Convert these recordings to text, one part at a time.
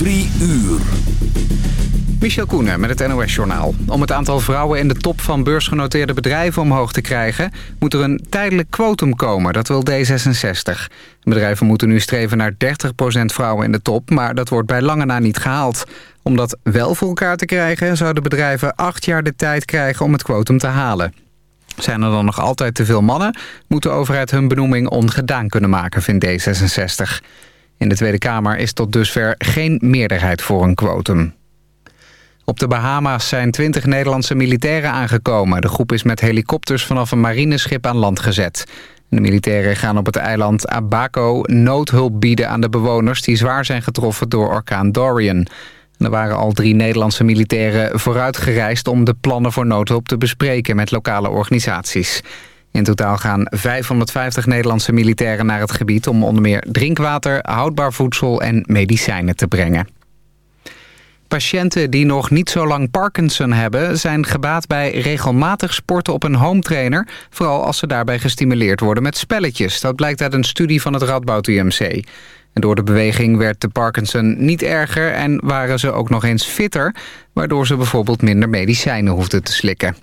Drie uur. Michel Koenen met het NOS-journaal. Om het aantal vrouwen in de top van beursgenoteerde bedrijven omhoog te krijgen... moet er een tijdelijk quotum komen, dat wil D66. Bedrijven moeten nu streven naar 30% vrouwen in de top... maar dat wordt bij lange na niet gehaald. Om dat wel voor elkaar te krijgen... zouden bedrijven acht jaar de tijd krijgen om het quotum te halen. Zijn er dan nog altijd te veel mannen... moet de overheid hun benoeming ongedaan kunnen maken, vindt D66. In de Tweede Kamer is tot dusver geen meerderheid voor een quotum. Op de Bahama's zijn 20 Nederlandse militairen aangekomen. De groep is met helikopters vanaf een marineschip aan land gezet. De militairen gaan op het eiland Abaco noodhulp bieden aan de bewoners... die zwaar zijn getroffen door orkaan Dorian. Er waren al drie Nederlandse militairen vooruitgereisd... om de plannen voor noodhulp te bespreken met lokale organisaties. In totaal gaan 550 Nederlandse militairen naar het gebied... om onder meer drinkwater, houdbaar voedsel en medicijnen te brengen. Patiënten die nog niet zo lang Parkinson hebben... zijn gebaat bij regelmatig sporten op een home trainer... vooral als ze daarbij gestimuleerd worden met spelletjes. Dat blijkt uit een studie van het Radboud UMC. En door de beweging werd de Parkinson niet erger... en waren ze ook nog eens fitter... waardoor ze bijvoorbeeld minder medicijnen hoefden te slikken.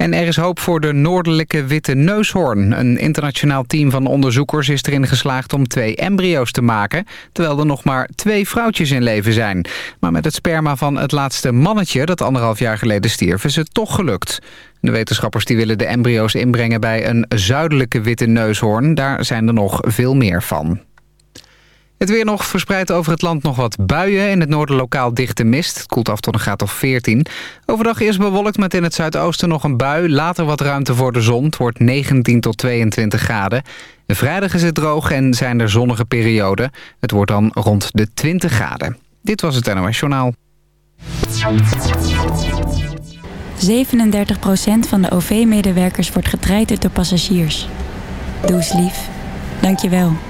En er is hoop voor de noordelijke witte neushoorn. Een internationaal team van onderzoekers is erin geslaagd om twee embryo's te maken... terwijl er nog maar twee vrouwtjes in leven zijn. Maar met het sperma van het laatste mannetje dat anderhalf jaar geleden stierf... is het toch gelukt. De wetenschappers die willen de embryo's inbrengen bij een zuidelijke witte neushoorn. Daar zijn er nog veel meer van. Het weer nog verspreidt over het land nog wat buien. In het noorden lokaal dichte mist. Het koelt af tot een graad of 14. Overdag eerst bewolkt met in het zuidoosten nog een bui. Later wat ruimte voor de zon. Het wordt 19 tot 22 graden. Vrijdag is het droog en zijn er zonnige perioden. Het wordt dan rond de 20 graden. Dit was het NOS Journaal. 37% van de OV-medewerkers wordt getraind door passagiers. Doe lief. Dank je wel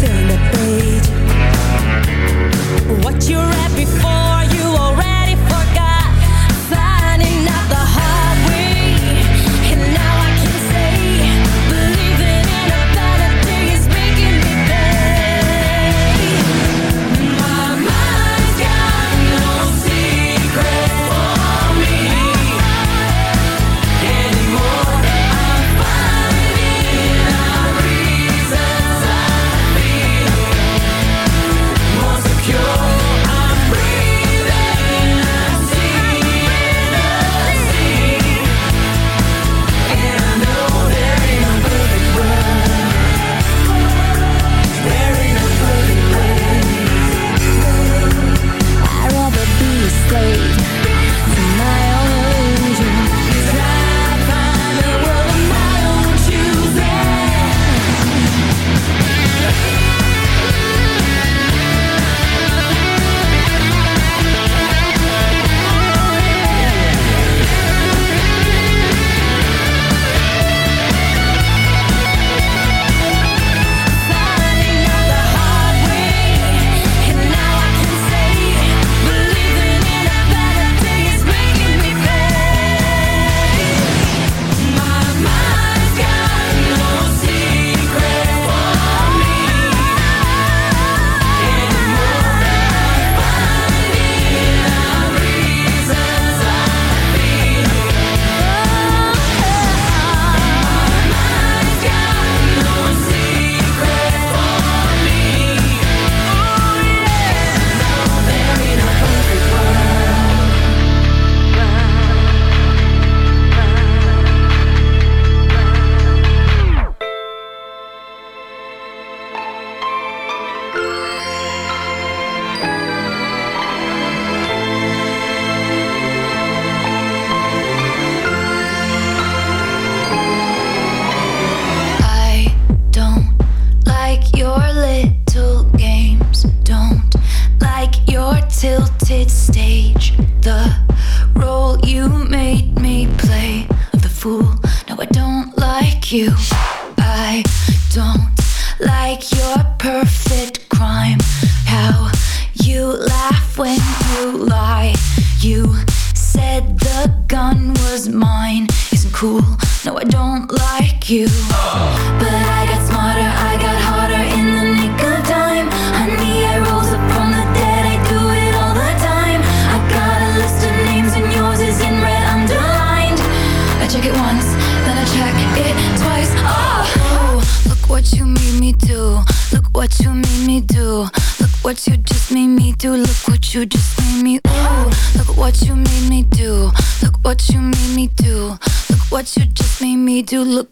turn the page What you read before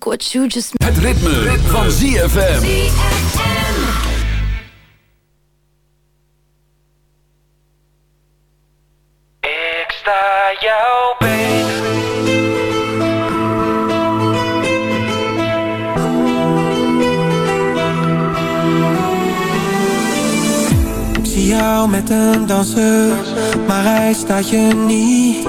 Look what you just. Het ritme, ritme. van ZFM. jou beter. Ik zie jou met een danser, maar hij staat je niet.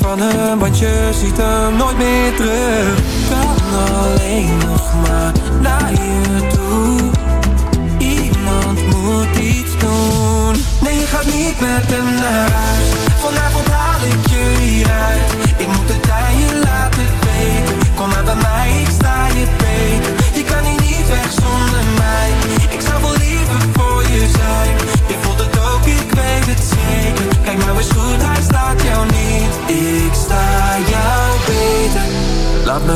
van hem, want je ziet hem nooit meer terug. Kan alleen nog maar naar je toe. Iemand moet iets doen. Nee, je gaat niet met hem naar huis. Vanavond haal ik je hieruit. Ik moet het aan je laten weten. Kom maar bij mij, ik sta je beter. Je kan hier niet weg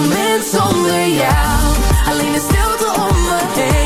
moment zonder jou. Alleen de stilte om me heen.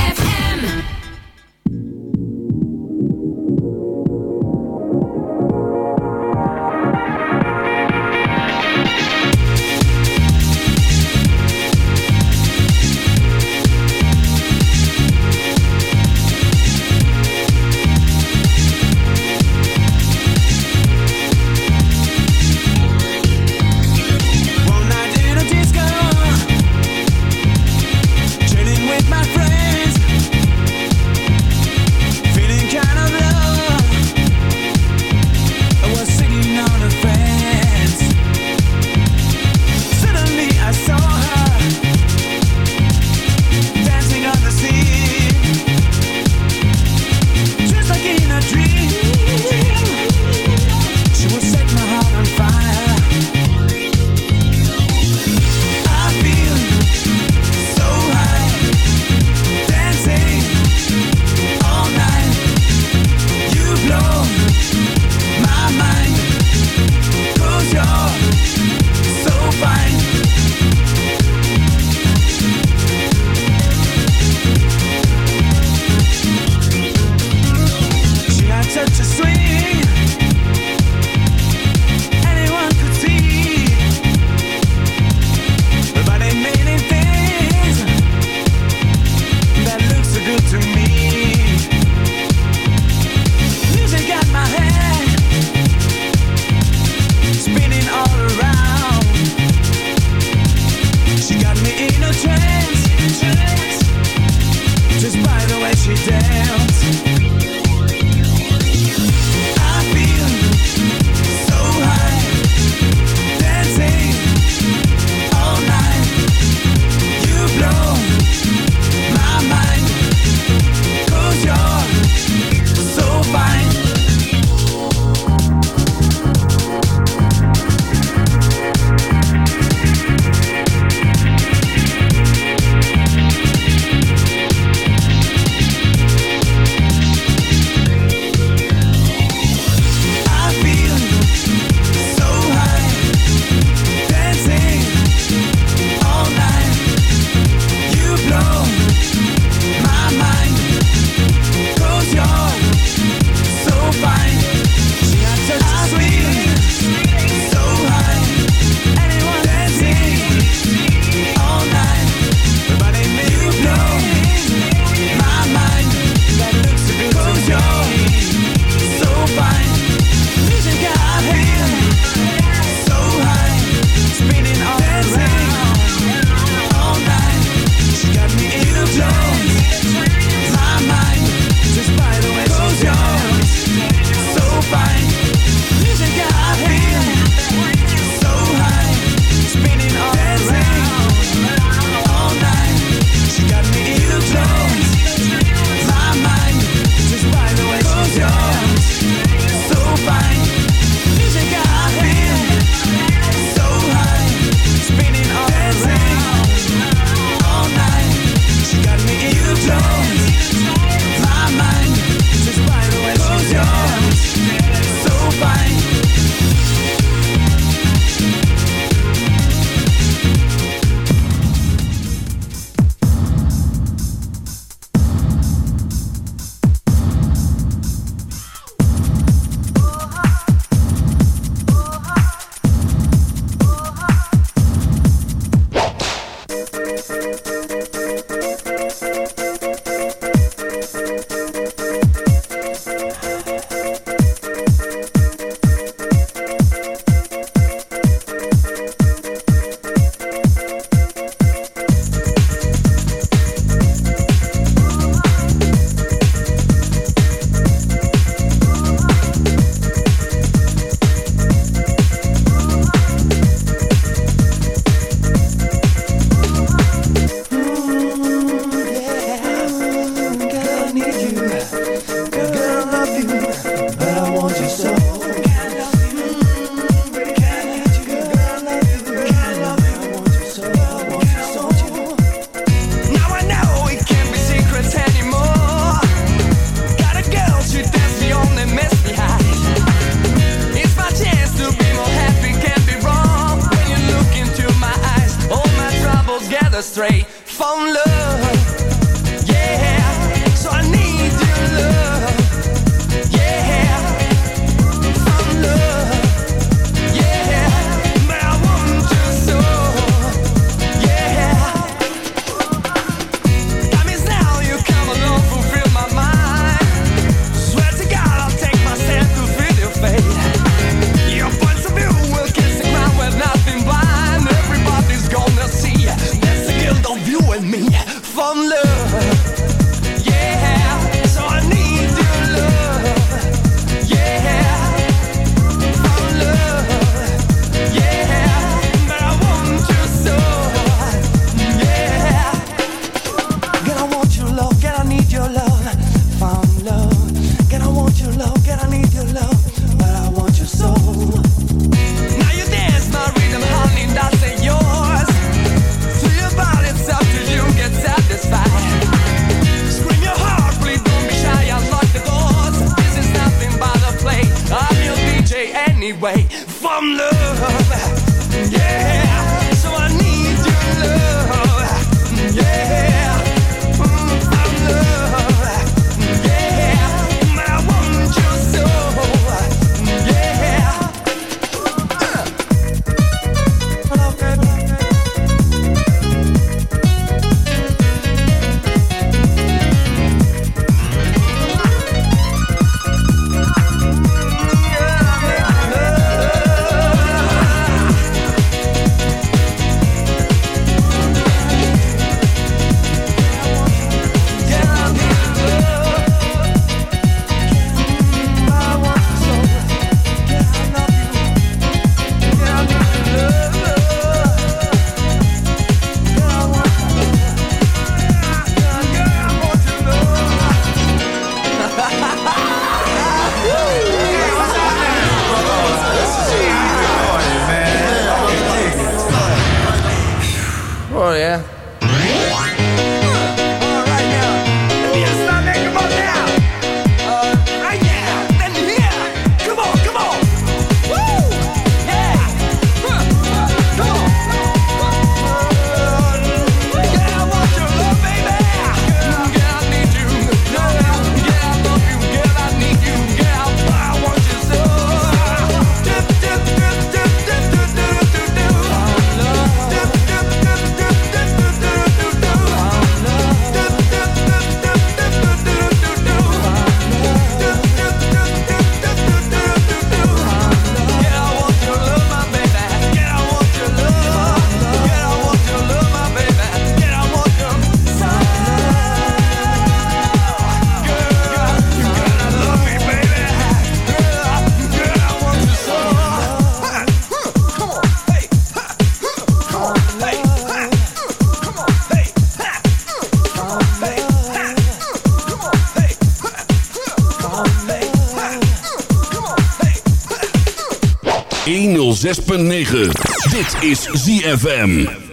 6.9. Dit is ZFM.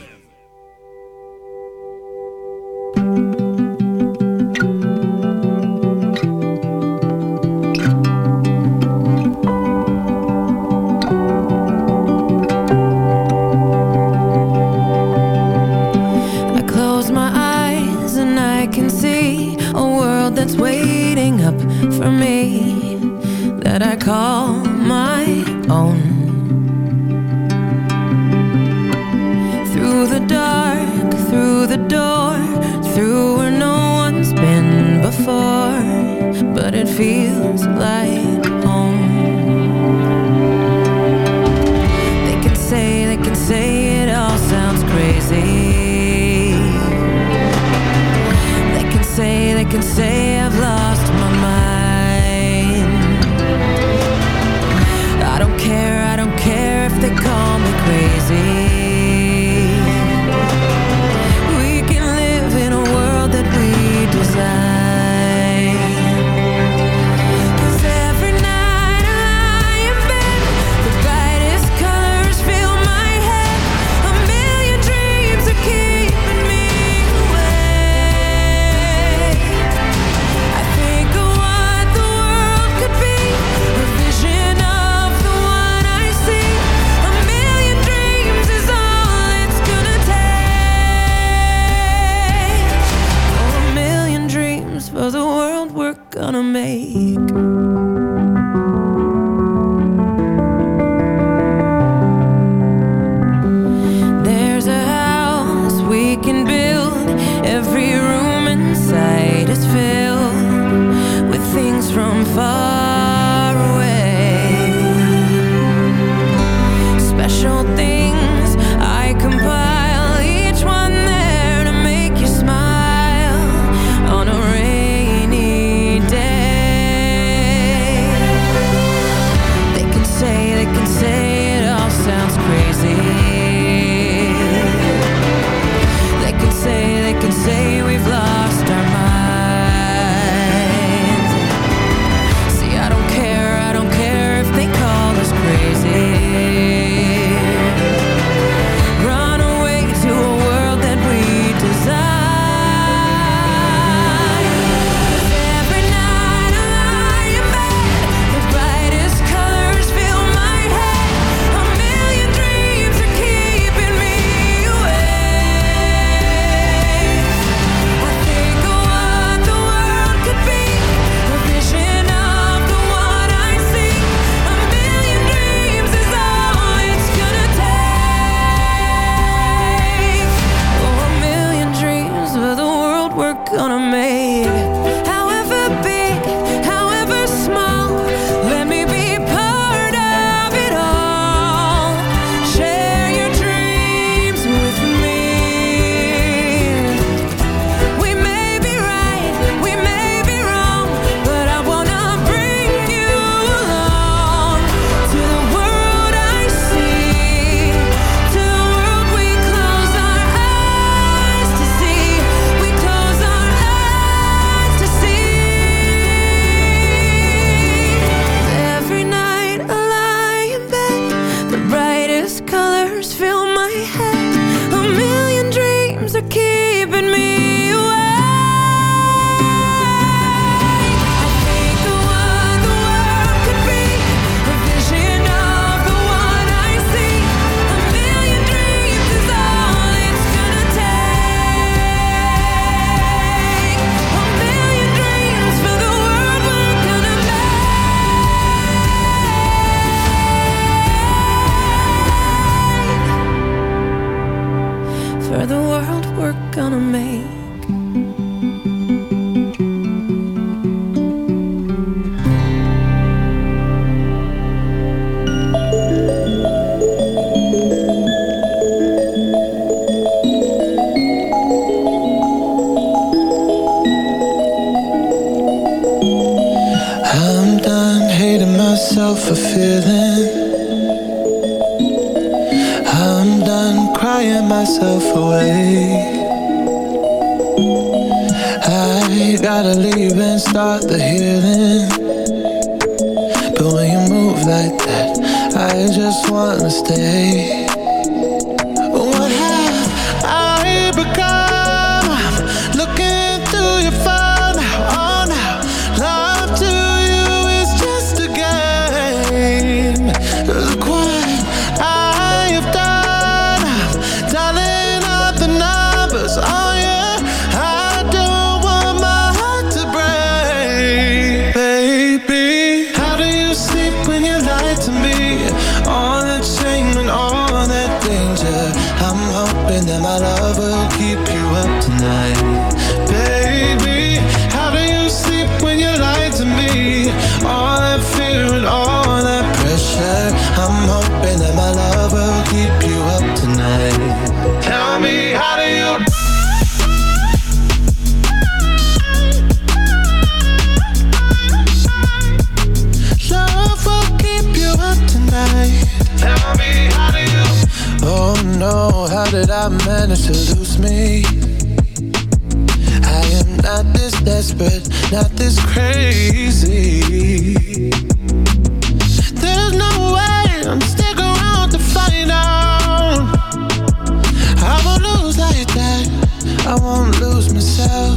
won't lose myself.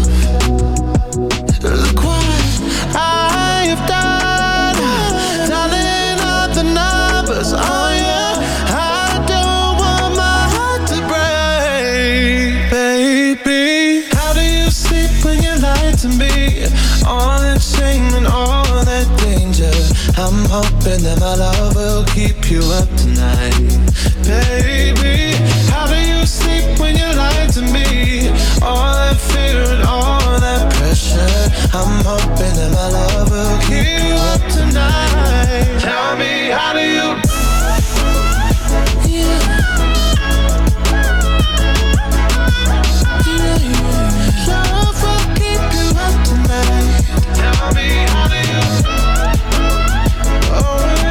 Look what I have done, dialing up the numbers on you. I don't want my heart to break, baby. How do you sleep when you lie to me? All that shame and all that danger. I'm hoping that my love will keep you up tonight, baby. How do you sleep when you lie to me? All that fear and all that pressure. I'm hoping that my love will keep you up tonight. Tell me, how do you? Tell me how do you Oh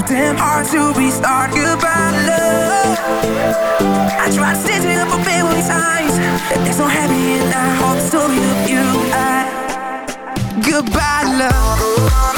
So damn hard to restart. Goodbye, love. I tried to stitch it up a billion times. There's no happy and I hope of you. I, goodbye, love.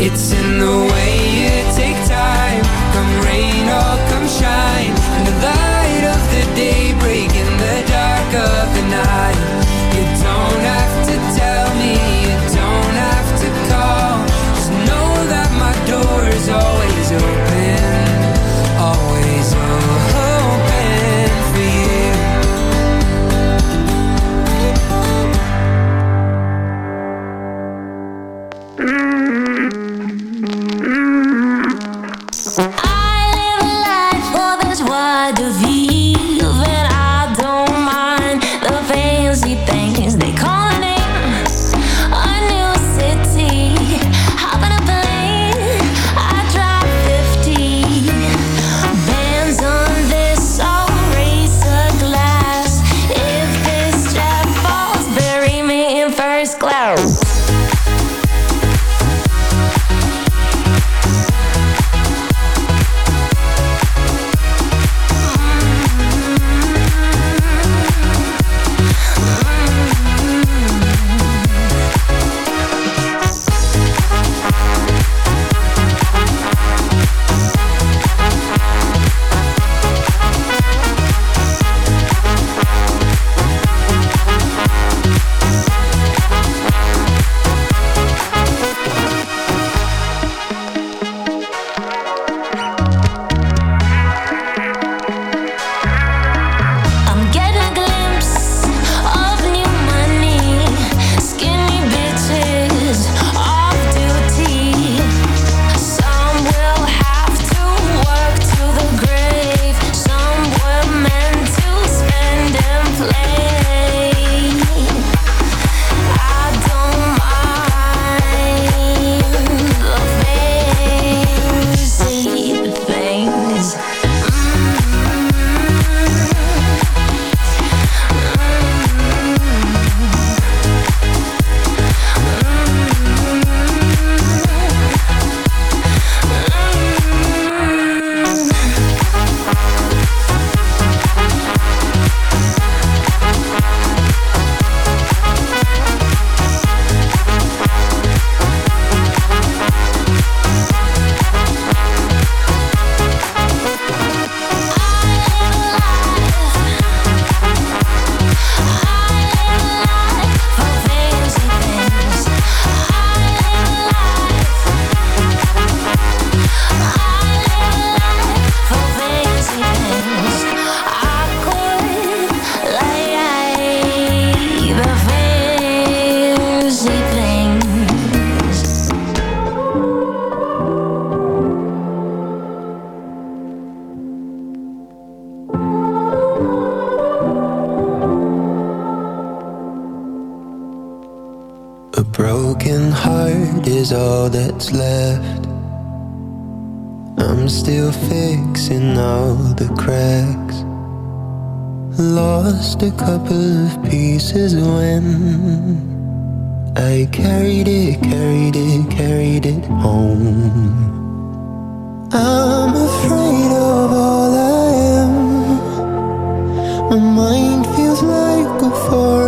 It's in the way home. I'm afraid of all I am. My mind feels like a forest.